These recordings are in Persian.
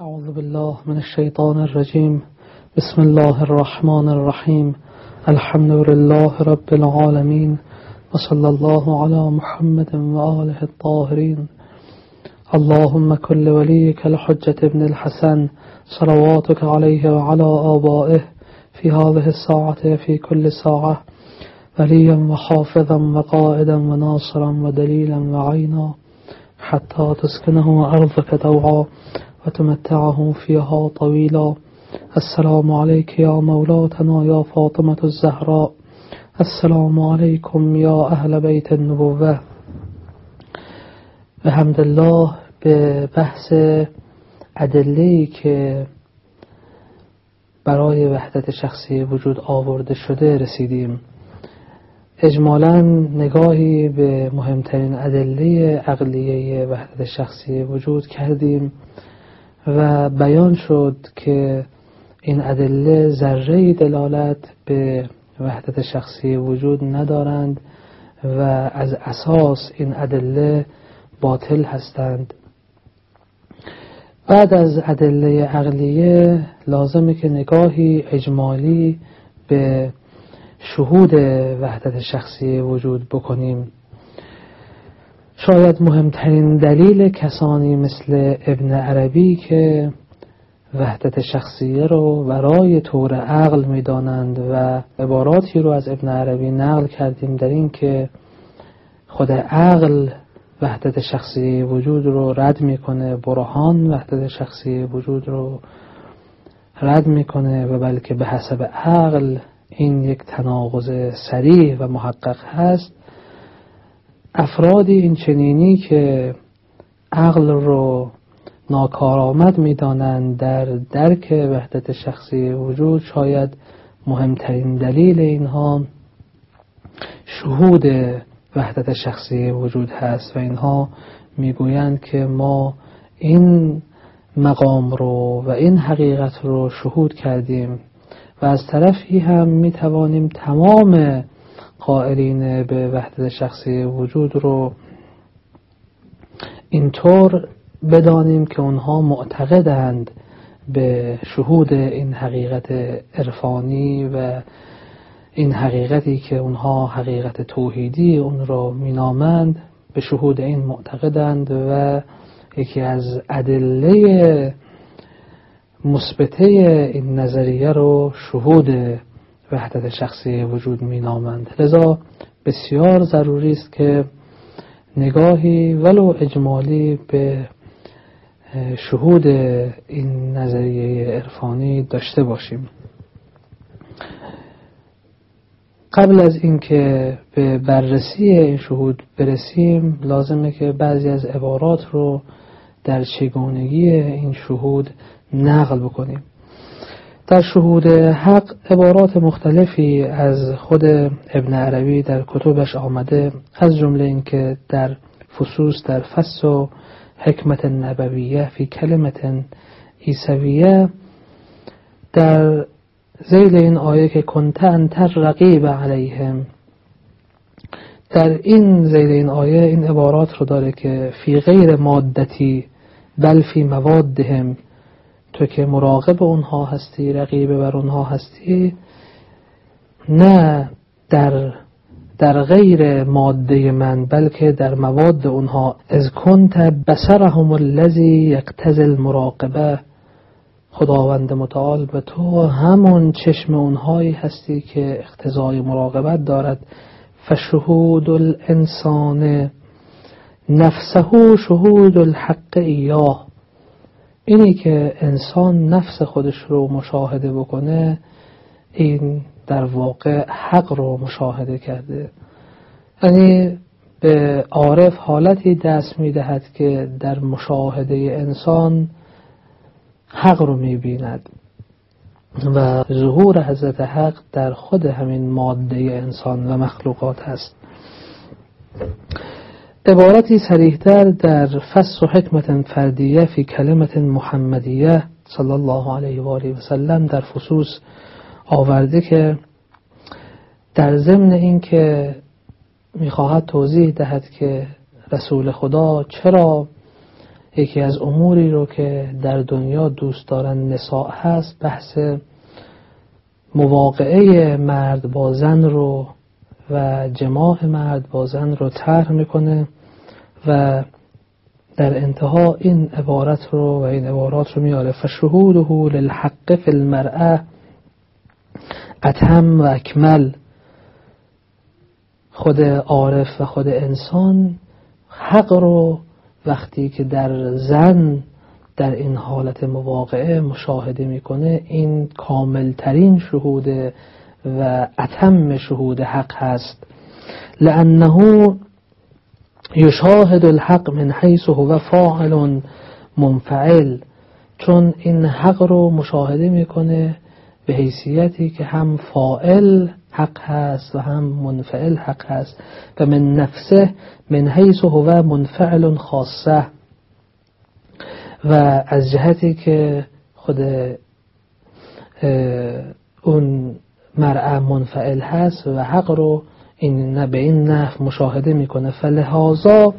أعوذ بالله من الشيطان الرجيم. بسم الله الرحمن الرحيم. الحمد لله رب العالمين وصلى الله على محمد وآله الطاهرين. اللهم كل وليك الحجة ابن الحسن صلواتك عليه وعلى آبائه في هذه الساعة في كل ساعة وليا وحافظا وقائدا وناصرا ودليلا وعينا حتى تسكنه أرضك دوعا وتمتعه فيها طويلا. السلام عليك يا مولاتنا يا فاطمة الزهراء. السلام عليكم يا أهل بيت النبوة. به الله به بحث ادله که برای وحدت شخصی وجود آورده شده رسیدیم. اجمالا نگاهی به مهمترین ادله عقلیه وحدت شخصی وجود کردیم. و بیان شد که این ادله ذره دلالت به وحدت شخصی وجود ندارند و از اساس این ادله باطل هستند. بعد از ادله عقلیه لازمه که نگاهی اجمالی به شهود وحدت شخصی وجود بکنیم. شاید مهمترین دلیل کسانی مثل ابن عربی که وحدت شخصیه رو ورای طور عقل می‌دانند و عباراتی رو از ابن عربی نقل کردیم در این که خود عقل وحدت شخصی وجود رو رد می‌کنه برهان وحدت شخصی وجود رو رد می‌کنه و بلکه به حسب عقل این یک تناقض سریح و محقق هست. افرادی این چنینی که عقل رو ناکارآمد می‌دانند در درک وحدت شخصی وجود شاید مهمترین دلیل اینها شهود وحدت شخصی وجود هست و اینها می‌گویند که ما این مقام رو و این حقیقت رو شهود کردیم و از طرفی هم می‌توانیم تمام قائلین به وحدت شخصی وجود رو اینطور بدانیم که اونها معتقدند به شهود این حقیقت عرفانی و این حقیقتی که اونها حقیقت توحیدی اون رو مینامند به شهود این معتقدند و یکی از ادله مثبته این نظریه رو شهود وحدت شخصی وجود مینامند. لذا بسیار ضروری است که نگاهی ولو اجمالی به شهود این نظریه عرفانی داشته باشیم. قبل از اینکه به بررسی این شهود برسیم لازمه که بعضی از عبارات رو در چگونگی این شهود نقل بکنیم. در شهود حق عبارات مختلفی از خود ابن عربی در کتبش آمده از جمله اینکه در فصوص در فس و حکمت نبویه فی کلمت ایسویه در زیل این آیه که کنت انتر رقیب علیهم در این زیل این آیه این عبارات رو داره که فی غیر مادتی بل فی موادهم تو که مراقب اونها هستی رقیب بر اونها هستی نه در در غیر ماده من بلکه در مواد اونها. از کنت بسرهم الذی یقتضی المراقبه. خداوند متعال به تو همون چشم اونهایی هستی که اقتضای مراقبت دارد. فشهود الانسان نفسه شهود الحق ایاه. اینی که انسان نفس خودش رو مشاهده بکنه این در واقع حق رو مشاهده کرده. یعنی به عارف حالتی دست می‌دهد که در مشاهده انسان حق رو می‌بیند. و ظهور حضرت حق در خود همین ماده انسان و مخلوقات هست. عبارتی سریحتر در فس و حکمت فردیه فی کلمت محمدیه صلی الله علیه و آله و سلم در فصوص آورده که در ضمن اینکه می‌خواهد توضیح دهد که رسول خدا چرا یکی از اموری رو که در دنیا دوست دارن نساء هست بحث مواقعه مرد با زن رو و جماع مرد با زن رو طرح می‌کنه و در انتها این عبارت رو و این عبارات رو میاره. فشهوده للحق فی المرأه اتم و اکمل. خود عارف و خود انسان حق رو وقتی که در زن در این حالت مواقعه مشاهده می‌کنه این کاملترین شهود و اتم شهود حق هست. لانه یشاهد الحق من حیث هو فاعل منفعل چون این حق رو مشاهده می‌کنه به حیثیتی که هم فائل حق هست و هم منفعل حق هست. و من نفسه من حیث هو منفعل خاصه. و از جهتی که خود اون مرعه منفعل هست و حق رو این به این نحو مشاهده می‌کنه. فلهذا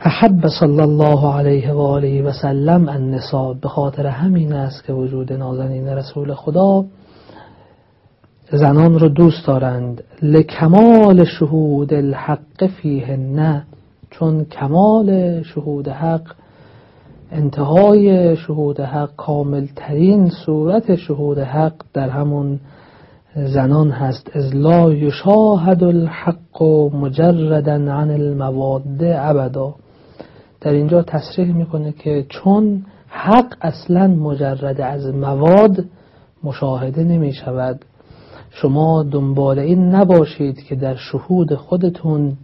احب صلی الله علیه و آله و سلم النساء به خاطر همین است که وجود نازنین رسول خدا زنان رو دوست دارند. لکمال شهود الحق فیه نه چون کمال شهود حق انتهای شهود حق کامل ترین صورت شهود حق در همون زنان هست. از لا یشاهد الحق مجردا عن المواد ابدا. در اینجا تصریح می‌کنه که چون حق اصلا مجرد از مواد مشاهده نمی شود شما دنبال این نباشید که در شهود خودتون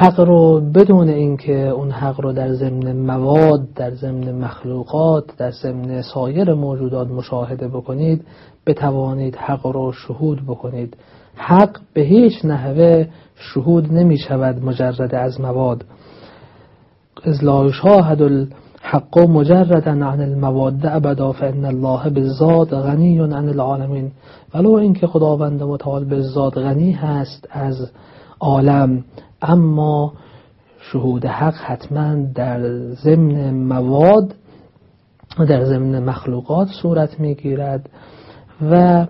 حق رو بدون اینکه اون حق رو در ضمن مواد در ضمن مخلوقات در ضمن سایر موجودات مشاهده بکنید بتوانید حق رو شهود بکنید. حق به هیچ نحوه شهود نمی شود مجرد از مواد. از لا یشاهد الحق مجردا عن المواد ابدا فان الله بالذات غنی عن العالمین. ولو اینکه خداوند متعال بالذات غنی هست از عالم. اما شهود حق حتما در ضمن مواد در ضمن مخلوقات صورت می‌گیرد و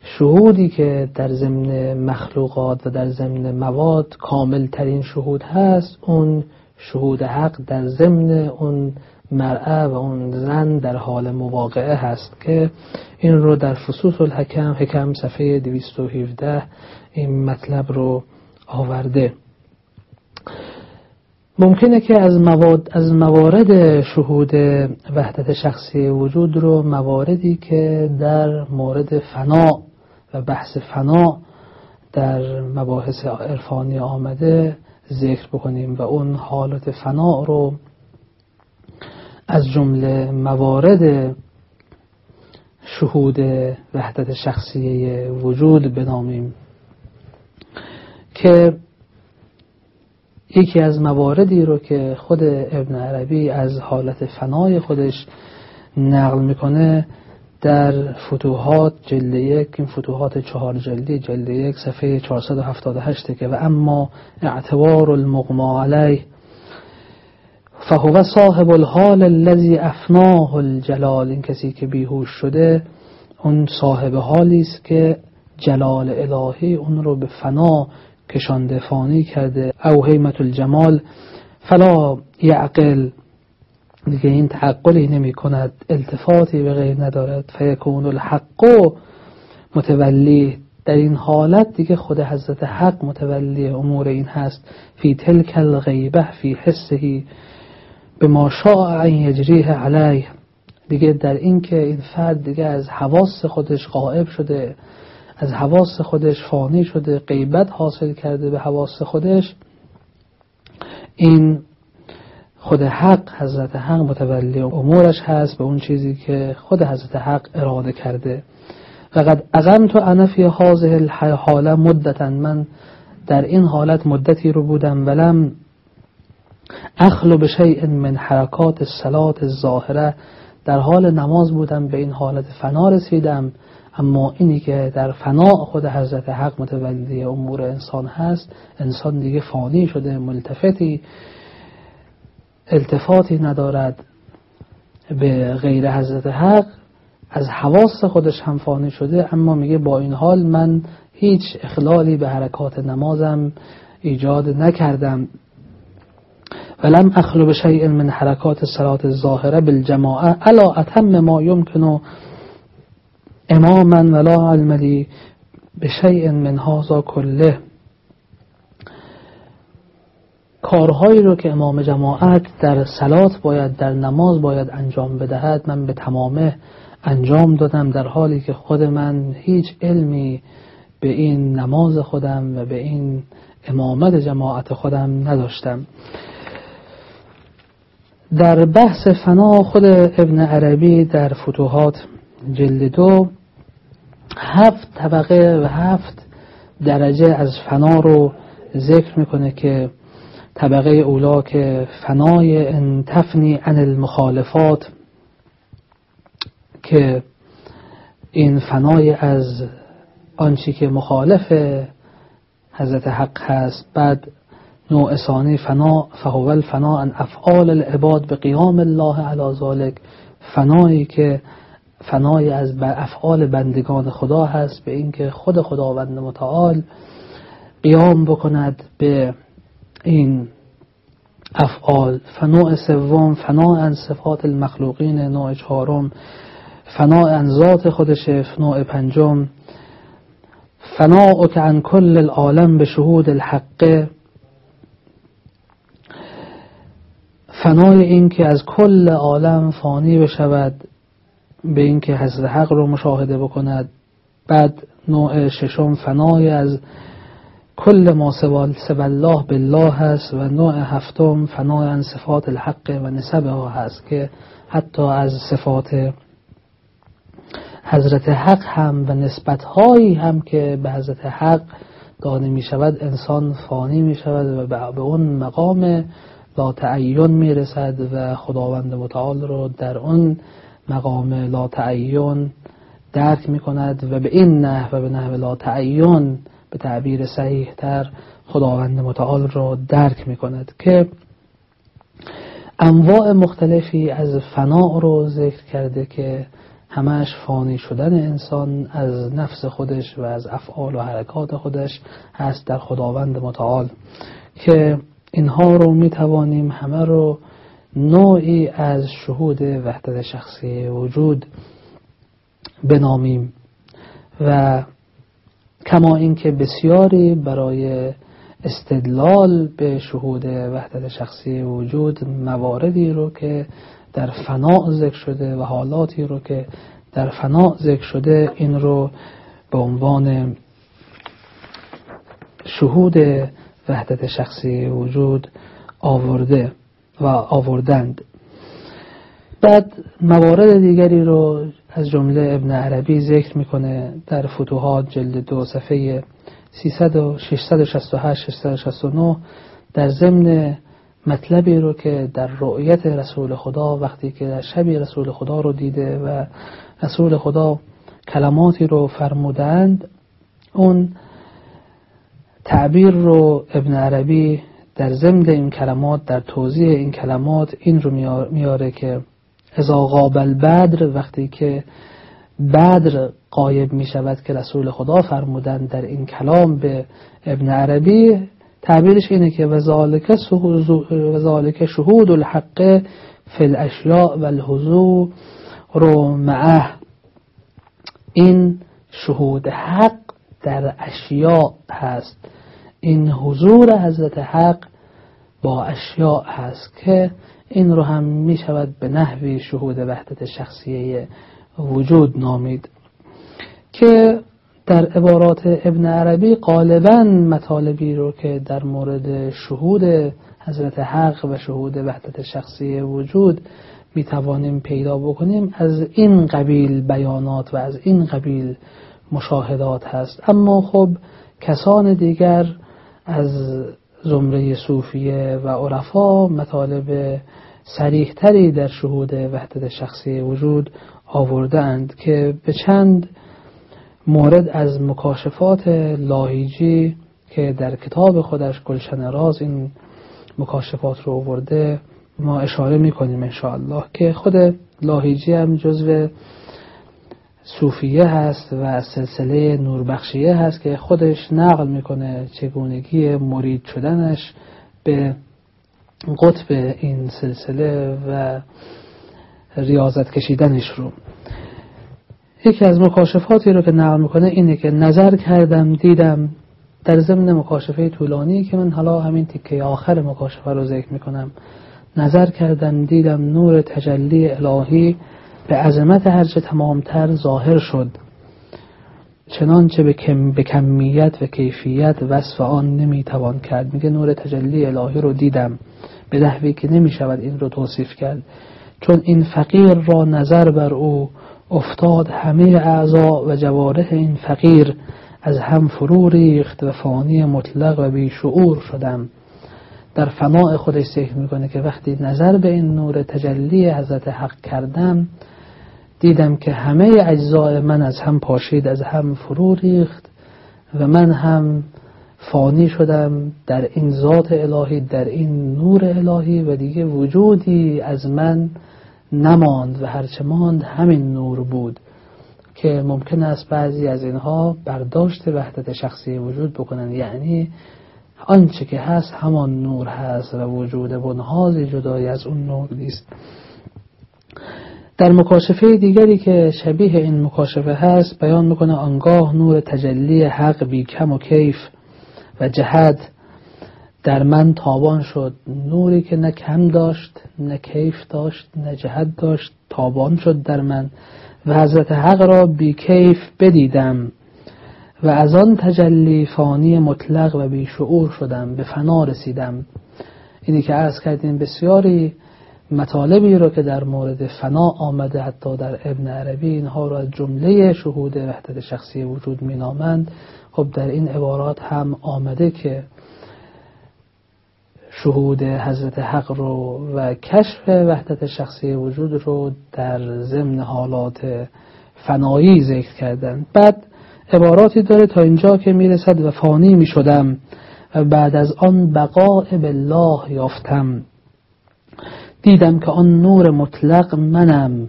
شهودی که در ضمن مخلوقات و در ضمن مواد کامل ترین شهود هست اون شهود حق در ضمن اون مرعه و اون زن در حال مواقعه هست که این رو در فصوص الحکم حکم صفحه 217 این مطلب رو آورده. ممکنه که از مواد از موارد شهود وحدت شخصی وجود رو مواردی که در مورد فنا و بحث فنا در مباحث عرفانی آمده ذکر بکنیم و اون حالت فنا رو از جمله موارد شهود وحدت شخصی وجود بنامیم. که یکی از مواردی رو که خود ابن عربی از حالت فنای خودش نقل می‌کنه در فتوحات جلد یک این فتوحات چهار جلدی جلد یک صفحه 478 که و اما اعتبار المغما علیه فهو صاحب الحال الذي افناه الجلال این کسی که بیهوش شده اون صاحب حالی است که جلال الهی اون رو به فنا کشانده فانی کرده. او حیمت الجمال. فلا یعقل. دیگه این تعقلی نمی کند التفاتی به غیر ندارد. فیکون الحق متولی. در این حالت دیگه خود حضرت حق متولی امور این هست. فی تلک الغیبه فی حسهی. به ما شاء ان یجریه علیه. دیگه در این که این فرد دیگه از حواس خودش غائب شده. از حواس خودش فانی شده غیبت حاصل کرده به حواس خودش. این خود حق حضرت حق متولی امورش هست به اون چیزی که خود حضرت حق اراده کرده. فقط اقم تو انا فی حاضه حاله مدتا. من در این حالت مدتی رو بودم ولم اخلو به شیء من حرکات الصلات الظاهره. در حال نماز بودم به این حالت فنا رسیدم. اما اینی که در فنا خود حضرت حق متولی امور انسان هست انسان دیگه فانی شده ملتفتی التفاتی ندارد به غیر حضرت حق از حواس خودش هم فانی شده اما میگه با این حال من هیچ اخلالی به حرکات نمازم ایجاد نکردم. ولم اخلو به من حرکات صلات الظاهره بالجماعه الا اتم ما یمکن اماما ولا علم به شیء من هذا کله کارهایی رو که امام جماعت در سلات باید در نماز باید انجام بدهد من به تمامه انجام دادم در حالی که خود من هیچ علمی به این نماز خودم و به این امامت جماعت خودم نداشتم. در بحث فنا خود ابن عربی در فتوحات جلد دو هفت طبقه و هفت درجه از فنا رو ذکر می‌کنه که طبقه اولا که فنای انتفنی عن المخالفات که این فنای از آنچی که مخالف حضرت حق هست. بعد نوع ثانی فنا فهو الفنا ان افعال العباد به قیام الله علی ذالک فنایی که فنای از افعال بندگان خدا هست به اینکه خود خداوند متعال قیام بکند به این افعال. فنوع سوم فنا ان صفات المخلوقین نوع چهارم فنا ان ذات خودش نوع پنجم فنا که عن کل العالم به شهود الحق. فنای این که از کل عالم فانی بشود. به اینکه حضرت حق رو مشاهده بکند. بعد نوع ششم فنای از کل ما سوال الله بالله هست و نوع هفتم فنای از صفات الحق و نسبه ها هست که حتی از صفات حضرت حق هم و نسبت هایی هم که به حضرت حق داده می شود انسان فانی می شود و به اون مقام لا تعین می رسد و خداوند متعال رو در اون مقام لا تعین درک می کند و به این نحو و به نحو لا تعین به تعبیر صحیح تر خداوند متعال رو درک می کند که انواع مختلفی از فنا رو ذکر کرده که همش فانی شدن انسان از نفس خودش و از افعال و حرکات خودش هست در خداوند متعال که اینها رو می توانیم همه رو نوعی از شهود وحدت شخصی وجود بنامیم و کما اینکه بسیاری برای استدلال به شهود وحدت شخصی وجود مواردی رو که در فنا ذکر شده و حالاتی رو که در فنا ذکر شده این رو به عنوان شهود وحدت شخصی وجود آورده. و آوردند. بعد موارد دیگری رو از جمله ابن عربی ذکر می‌کنه در فتوحات جلد دو صفحه 668 669 در ضمن مطلبی رو که در رؤیت رسول خدا وقتی که در شبی رسول خدا رو دیده و رسول خدا کلماتی رو فرمودند اون تعبیر رو ابن عربی در ضمن این کلمات در توضیح این کلمات این رو میاره که ازا قابل بدر وقتی که بدر قایب می شود که رسول خدا فرمودند در این کلام به ابن عربی تعبیرش اینه که وذالک شهود الحق فی الاشیاء و الحضور رو معه. این شهود حق در اشیاء هست. این حضور حضرت حق با اشیاء هست که این رو هم می شود به نحوی شهود وحدت شخصیه وجود نامید که در عبارات ابن عربی غالبا مطالبی رو که در مورد شهود حضرت حق و شهود وحدت شخصی وجود می توانیم پیدا بکنیم از این قبیل بیانات و از این قبیل مشاهدات هست. اما خب کسان دیگر از زمره صوفیه و عرفا مطالب سریح تری در شهود وحدت شخصی وجود آوردند که به چند مورد از مکاشفات لاهیجی که در کتاب خودش گلشن راز این مکاشفات رو آورده ما اشاره می‌کنیم انشاءالله که خود لاهیجی هم جزو صوفیه هست و سلسله نوربخشیه هست که خودش نقل می‌کنه چگونگی مرید شدنش به قطب این سلسله و ریاضت کشیدنش رو. یکی از مکاشفاتی رو که نقل می‌کنه اینه که نظر کردم دیدم در ضمن مکاشفه طولانی که من حالا همین تیکه آخر مکاشفه رو ذکر می‌کنم. نظر کردم دیدم نور تجلی الهی به عظمت هرچه تمامتر ظاهر شد. چنانچه به, کم به کمیت و کیفیت وصف آن نمی‌توان کرد. میگه نور تجلی الهی رو دیدم. به نحوی که نمی‌شود این رو توصیف کرد. چون این فقیر را نظر بر او افتاد همه اعضا و جوارح این فقیر از هم فرو ریخت و فانی مطلق و بیشعور شدم. در فناع خودش ذکر می‌کنه که وقتی نظر به این نور تجلی حضرت حق کردم دیدم که همه اجزای من از هم پاشید از هم فرو ریخت و من هم فانی شدم در این ذات الهی در این نور الهی و دیگه وجودی از من نماند و هرچه ماند همین نور بود که ممکن است بعضی از اینها برداشت وحدت شخصی وجود بکنن. یعنی آنچه که هست همان نور هست و وجود بنهازی جدای از اون نور نیست. در مکاشفه دیگری که شبیه این مکاشفه هست بیان می‌کنه آنگاه نور تجلی حق بی کم و کیف و جهد در من تابان شد. نوری که نه کم داشت نه کیف داشت نه جهد داشت تابان شد در من و حضرت حق را بی کیف بدیدم و از آن تجلی فانی مطلق و بی شعور شدم به فنا رسیدم. اینی که عرض کردیم بسیاری مطالبی رو که در مورد فنا آمده حتی در ابن عربی اینها رو از جمله شهود وحدت شخصی وجود مینامند. خب در این عبارات هم آمده که شهود حضرت حق رو و کشف وحدت شخصی وجود رو در ضمن حالات فنایی ذکر کردن. بعد عباراتی داره تا اینجا که می‌رسد و فانی می‌شدم و بعد از آن بقاء بالله یافتم. دیدم که آن نور مطلق منم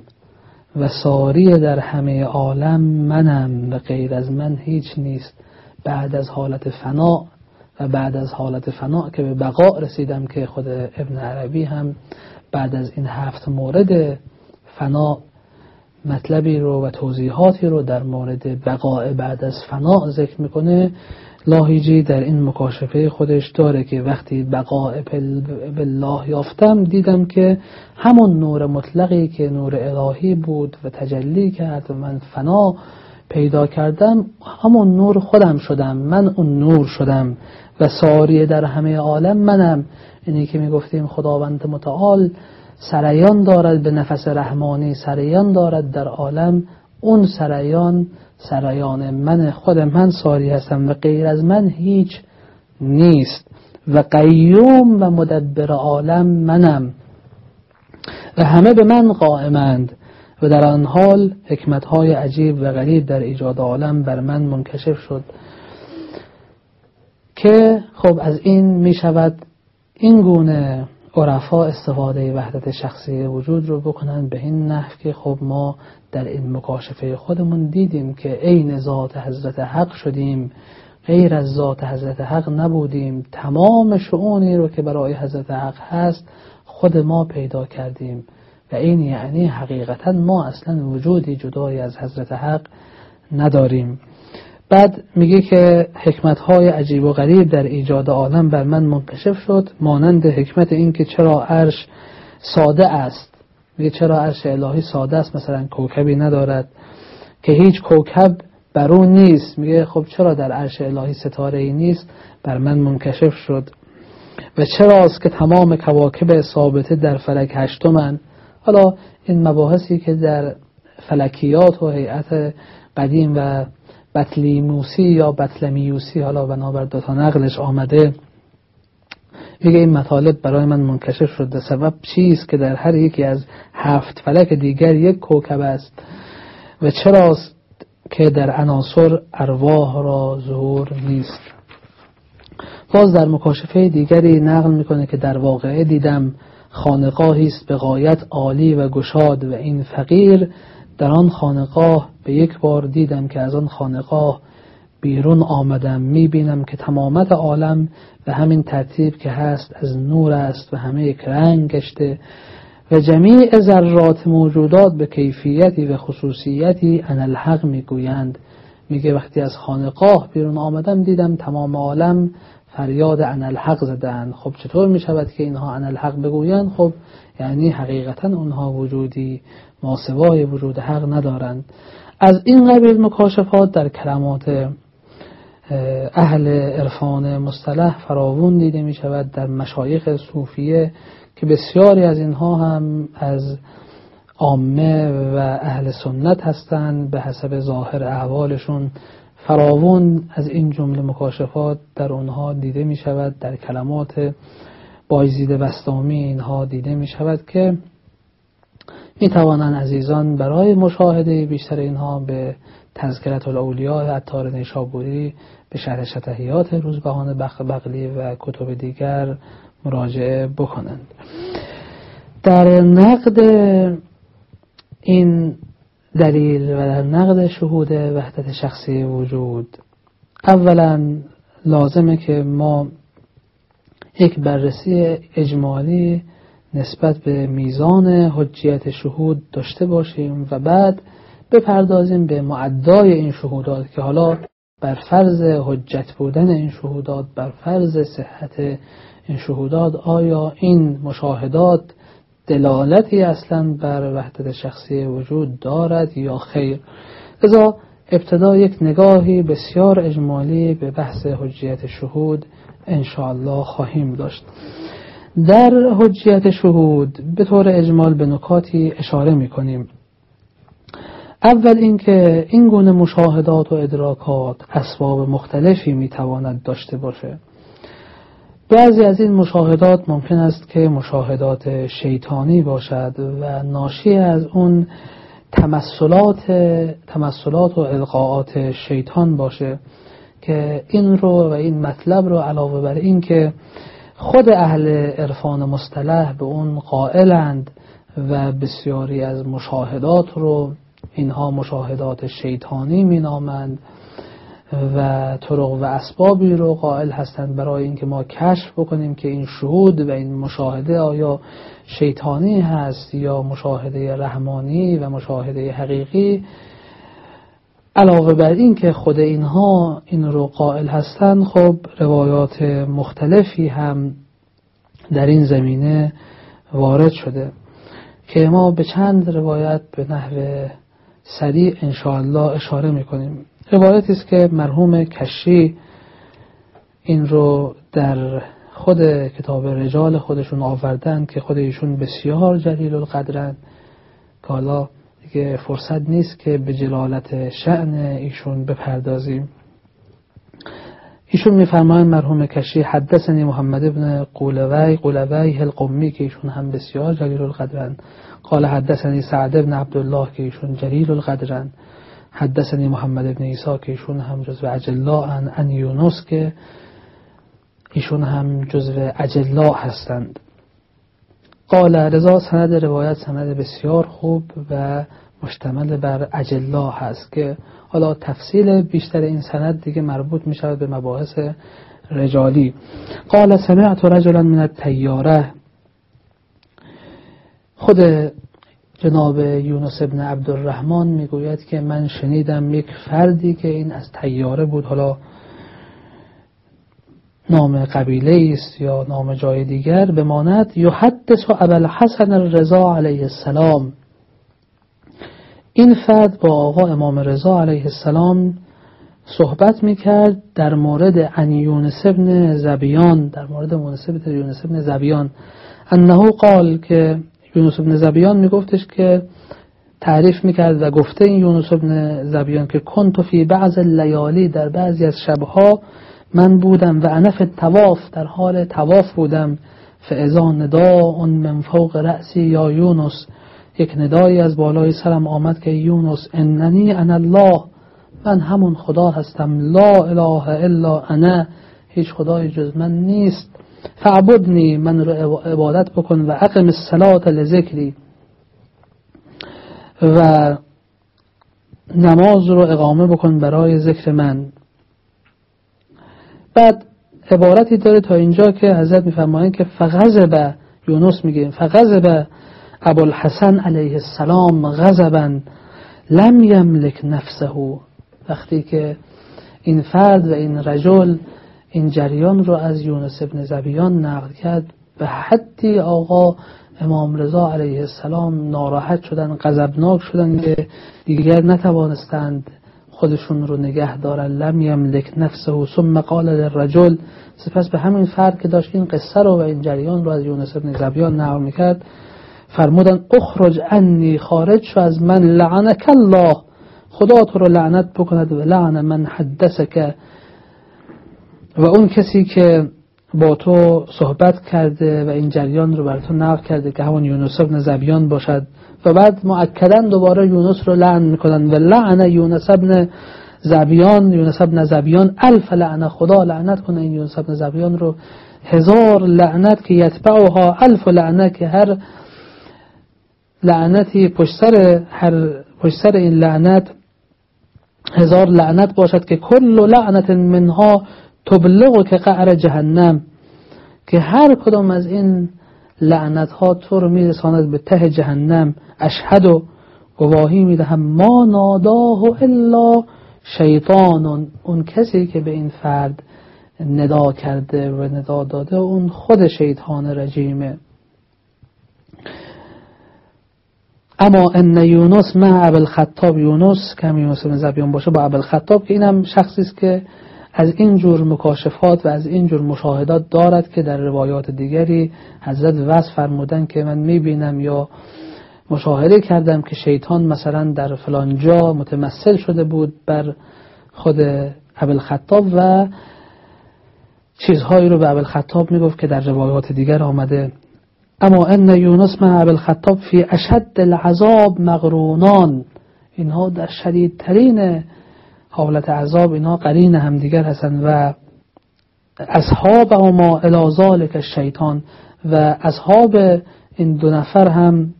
و ساری در همه عالم منم و غیر از من هیچ نیست. بعد از حالت فنا و بعد از حالت فنا که به بقا رسیدم که خود ابن عربی هم بعد از این هفت مورد فنا مطلبی رو و توضیحاتی رو در مورد بقاء بعد از فنا ذکر می‌کنه. لاهیجی در این مکاشفه خودش داره که وقتی بقاء بالله یافتم دیدم که همون نور مطلقی که نور الهی بود و تجلی کرد و من فنا پیدا کردم همون نور خودم شدم من اون نور شدم و ساری در همه عالم منم. اینی که می‌گفتیم خداوند متعال سریان دارد به نفس رحمانی سریان دارد در عالم. اون سریان سرایان من خود من ساری هستم و غیر از من هیچ نیست. و قیوم و مدبر عالم منم. و همه به من قائمند. و در آن حال حکمتهای عجیب و غریب در ایجاد عالم بر من منکشف شد. که خب از این می شود این گونه عرفا استفاده وحدت شخصی وجود رو بکنن به این نحو که خب ما در این مکاشفه خودمون دیدیم که عین ذات حضرت حق شدیم. غیر از ذات حضرت حق نبودیم. تمام شعونی رو که برای حضرت حق هست خود ما پیدا کردیم. و این یعنی حقیقتا ما اصلا وجودی جدای از حضرت حق نداریم. بعد میگه که حکمت های عجیب و غریب در ایجاد عالم بر من منکشف شد مانند حکمت این که چرا عرش ساده است. میگه چرا عرش الهی ساده است؟ مثلا کوکبی ندارد. که هیچ کوکب بر اون نیست. میگه خب چرا در عرش الهی ستاره ای نیست؟ بر من منکشف شد. و چرا است که تمام کواکب ثابته در فلک هشتمن؟ حالا این مباحثی که در فلکیات و هیئت قدیم و بطلیموسی یا بطلمیوسی حالا بنابر دوتا نقلش آمده میگه این مطالب برای من منکشف شده. سبب چیست که در هر یکی از هفت فلک دیگر یک کوکب است؟ و چراست که در عناصر ارواح را ظهور نیست؟ باز در مکاشفه دیگری نقل می‌کنه که در واقعه دیدم خانقاهی است به غایت عالی و گشاد و این فقیر در آن خانقاه به یک بار دیدم که از آن خانقاه بیرون آمدم. می‌بینم که تمامت عالم به همین ترتیب که هست از نور است و همه یک رنگ گشته و جمیع ذرات موجودات به کیفیتی و خصوصیتی ان الحق می‌گویند. میگه وقتی از خانقاه بیرون آمدم دیدم تمام عالم فریاد ان الحق زدن خب چطور می‌شود که اینها ان الحق بگویند؟ خب یعنی حقیقتا اونها وجودی ماسوای وجود حق ندارند. از این قبیل مکاشفات در کلمات اهل عرفان مصطلح فراوون دیده می شود در مشایخ صوفیه که بسیاری از اینها هم از عامه و اهل سنت هستند به حسب ظاهر احوالشون. فراوون از این جمله مکاشفات در اونها دیده می شود در کلمات بایزید بستامی اینها دیده می شود که می توانند عزیزان برای مشاهده بیشتر اینها به تذکرت الاولیاء عطار نیشابوری به شرح شتحیات روزبهان بغلی و کتب دیگر مراجعه بکنند. در نقد این دلیل و در نقد شهود وحدت شخصی وجود اولا لازمه که ما یک بررسی اجمالی نسبت به میزان حجیت شهود داشته باشیم و بعد بپردازیم به معدای این شهودات که حالا بر فرض حجت بودن این شهودات بر فرض صحت این شهودات آیا این مشاهدات دلالتی اصلا بر وحدت شخصی وجود دارد یا خیر؟ ازا ابتدا یک نگاهی بسیار اجمالی به بحث حجیت شهود انشاءالله خواهیم داشت. در حجیت شهود به طور اجمال به نکاتی اشاره می کنیم اول اینکه این گونه مشاهدات و ادراکات اسباب مختلفی می‌تواند داشته باشه. بعضی از این مشاهدات ممکن است که مشاهدات شیطانی باشد و ناشی از اون تمثلات تمثلات و القاعات شیطان باشه که این رو و این مطلب رو علاوه بر این که خود اهل عرفان مصطلح به اون قائلند و بسیاری از مشاهدات رو اینها مشاهدات شیطانی مینامند و طرق و اسبابی رو قائل هستند برای اینکه ما کشف بکنیم که این شهود و این مشاهده آیا شیطانی هست یا مشاهده رحمانی و مشاهده حقیقی. علاوه بر این که خود اینها این رو قائل هستند خب روایات مختلفی هم در این زمینه وارد شده که ما به چند روایت به نحو سریع انشاءالله اشاره می‌کنیم. روایت است که مرحوم کشی این رو در خود کتاب رجال خودشون آوردن که خود ایشون بسیار جلیل القدرن. که حالا دیگه فرصت نیست که به جلالت شعن ایشون بپردازیم. ایشون میفرمایند مرحوم کشی حدثنی محمد ابن قولوی قولوی القمی که ایشون هم بسیار جلیل القدرن قال حدثنی سعد ابن عبدالله که ایشون جلیل القدرن حدثنی محمد ابن ایسا که ایشون هم جزو اجلا ان ان یونس که ایشون هم جزو اجلا هستند. قال رضا سند روایت سند بسیار خوب و مشتمل بر اجلا هست که حالا تفصیل بیشتر این سند دیگه مربوط می شود به مباحث رجالی. قال سمعت رجلا من التیاره خود جناب یونس ابن عبدالرحمن می‌گوید که من شنیدم یک فردی که این از تیاره بود. حالا نام قبیله است یا نام جای دیگر بماند. یحدث ابل حسن الرضا علیه السلام. این فرد با آقا امام رضا علیه السلام صحبت می‌کرد در مورد ان یونس ابن زبیان در مورد یونس ابن زبیان. انه قال که یونس ابن زبیان میگفتش که تعریف می‌کرد و گفته این یونس ابن زبیان که کنت فی بعض لیالی در بعضی از شبها من بودم و انف تواف در حال تواف بودم. فعضا ندا اون من فوق رأسی یا یونس. یک ندایی از بالای سرم آمد که یونس اننی انا الله من همون خدا هستم. لا اله الا انا هیچ خدای جز من نیست. فعبدنی من رو عبادت بکن و اقم الصلاة لذکری. و نماز رو اقامه بکن برای ذکر من. بعد عبارتی داره تا اینجا که حضرت میفرمایند که فغضب یونس میگه فغضب ابوالحسن علیه السلام غضبا لم یملک نفسه. وقتی که این فرد و این رجل این جریان رو از یونس ابن زبیان نقل کرد به حدی آقا امام رضا علیه السلام ناراحت شدن غضبناک شدن که دیگر نتوانستند خودشون رو نگه دارن. لم یملک نفسه. و ثم قال للرجل سپس به همین فرد که داشت این قصه رو و این جریان رو از یونس ابن زبیان نقل می‌کرد فرمودن اخرج انی خارج شو از من لعنک الله. خدا تو رو لعنت بکند و لعن من حدثک. و اون کسی که با تو صحبت کرده و این جریان رو بر تو نقل کرده که همون یونس ابن زبیان باشد و بعد مؤکدا دوباره یونس رو لعن می‌کنن و لعن یونس ابن زبیان یونس ابن زبیان الف لعنه خدا لعنت کنه این یونس ابن زبیان رو. هزار لعنت که یتبعها الف لعنه که هر لعنتی پشت سر هر پشت سر این لعنت هزار لعنت باشد که کل لعنت منها تبلغ که قعر جهنم که هر کدام از این لعنت ها تو رو میرساند به ته جهنم. اشهد و گواهی می‌دهم ما ناداه الا شیطان اون کسی که به این فرد ندا کرده و ندا داده اون خود شیطان رجیمه اما ان یونس مع ابل خطاب یونس کمی یونس زبیان باشه با ابل خطاب که اینم شخصی است که از این جور مکاشفات و از این جور مشاهدات دارد که در روایات دیگری حضرت وصف فرمودن که من می‌بینم یا مشاهده کردم که شیطان مثلا در فلان جا متمثل شده بود بر خود ابل خطاب و چیزهایی رو به ابل خطاب می‌گفت که در روایات دیگر آمده. اما ان یونس مع ابل خطاب فی اشد العذاب مغرونان. اینها در شدیدترین حالت عذاب اینها قرین همدیگر هستند و اصحاب ما الازال که شیطان و اصحاب این دو نفر هم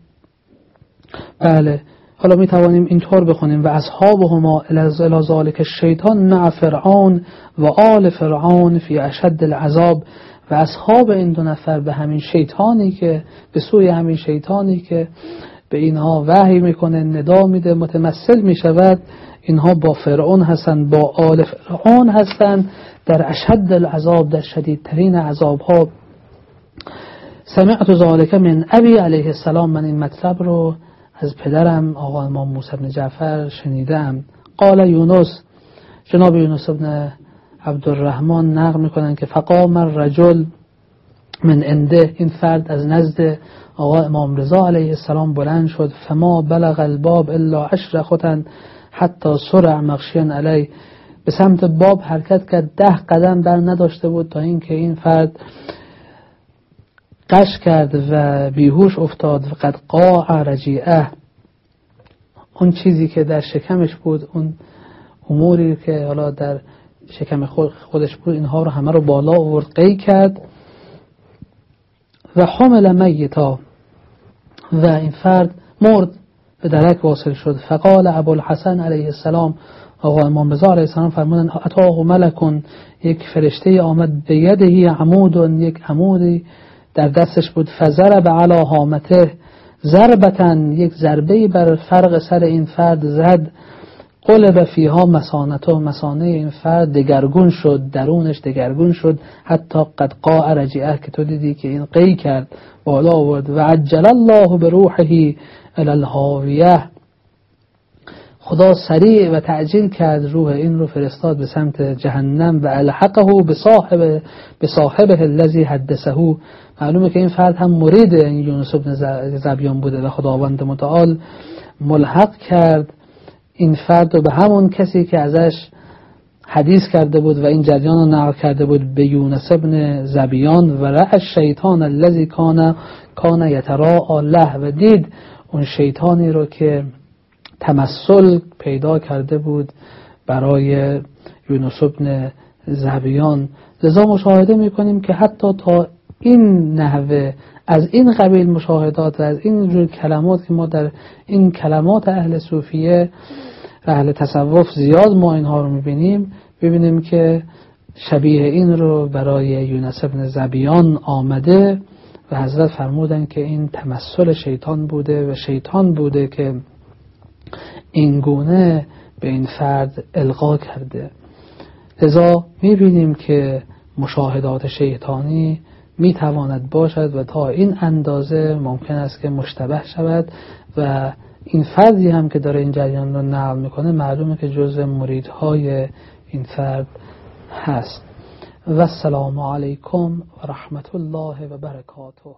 بله حالا می توانیم اینطور بخونیم. و اصحاب هما الازال که شیطان مع فرعون و آل فرعون فی اشد العذاب. و اصحاب این دو نفر به همین شیطانی که به سوی همین شیطانی که به اینها وحی می‌کنه ندا میده متمثل می‌شود اینها با فرعون هستند با آل فرعون هستند در اشد العذاب در شدیدترین عذاب ها سمعت ذالک من ابی علیه السلام من این مطلب رو از پدرم آقا امام موسی بن جعفر شنیدم. قال یونس جناب یونس بن عبدالرحمن نقل می‌کنن که فقام الرجل من انده این فرد از نزد آقا امام رضا علیه السلام بلند شد. فما بلغ الباب الا عشر خطن حتی سرع مغشیان علی. به سمت باب حرکت کرد. ده قدم بر نداشته بود تا اینکه این فرد قش کرد و بیهوش افتاد. و قد قاع رجیعه. اون چیزی که در شکمش بود اون اموری که حالا در شکم خودش بود اینها رو همه رو بالا آورد قی کرد. و حمل میتا. و این فرد مرد به درک واصل شد. فقال ابوالحسن علیه السلام آقا امام رضا علیه السلام فرمودن اتاه ملکون؟ یک فرشته آمد به یدهی عمود یک عمودی در دستش بود. فضرب علی حامته ضربتن یک ضربه بر فرق سر این فرد زد. قلب فیها مسانته مسانه این فرد دگرگون شد درونش دگرگون شد. حتی قد قاع رجیعه که تو دیدی که این قی کرد بالا آورد. و عجل الله به روحه الالهاویه خدا سریع و تعجیل کرد روح این رو فرستاد به سمت جهنم و الحقه به صاحب به صاحبه الذی حدثه. معلومه که این فرد هم مرید این یونس بن زبیان بوده و خداوند متعال ملحق کرد. این فرد رو به همون کسی که ازش حدیث کرده بود و این جریان رو نقل کرده بود به یونس ابن زبیان و رأى شیطان الذی کان کان یترا الله و دید اون شیطانی رو که تمثل پیدا کرده بود برای یونس ابن زبیان. لذا مشاهده می‌کنیم که حتی تا این نحوه از این قبیل مشاهدات و از این جور کلمات که ما در این کلمات اهل صوفیه و اهل تصوف زیاد ما اینها رو می‌بینیم ببینیم که شبیه این رو برای یونس ابن زبیان آمده و حضرت فرمودن که این تمثل شیطان بوده و شیطان بوده که این گونه به این فرد القا کرده. لذا می‌بینیم که مشاهدات شیطانی می‌تواند باشد و تا این اندازه ممکن است که مشتبه شود و این فردی هم که داره این جریان رو نقل می‌کنه معلومه که جز مریدهای این فرد هست. و السلام علیکم و رحمت الله و برکاته.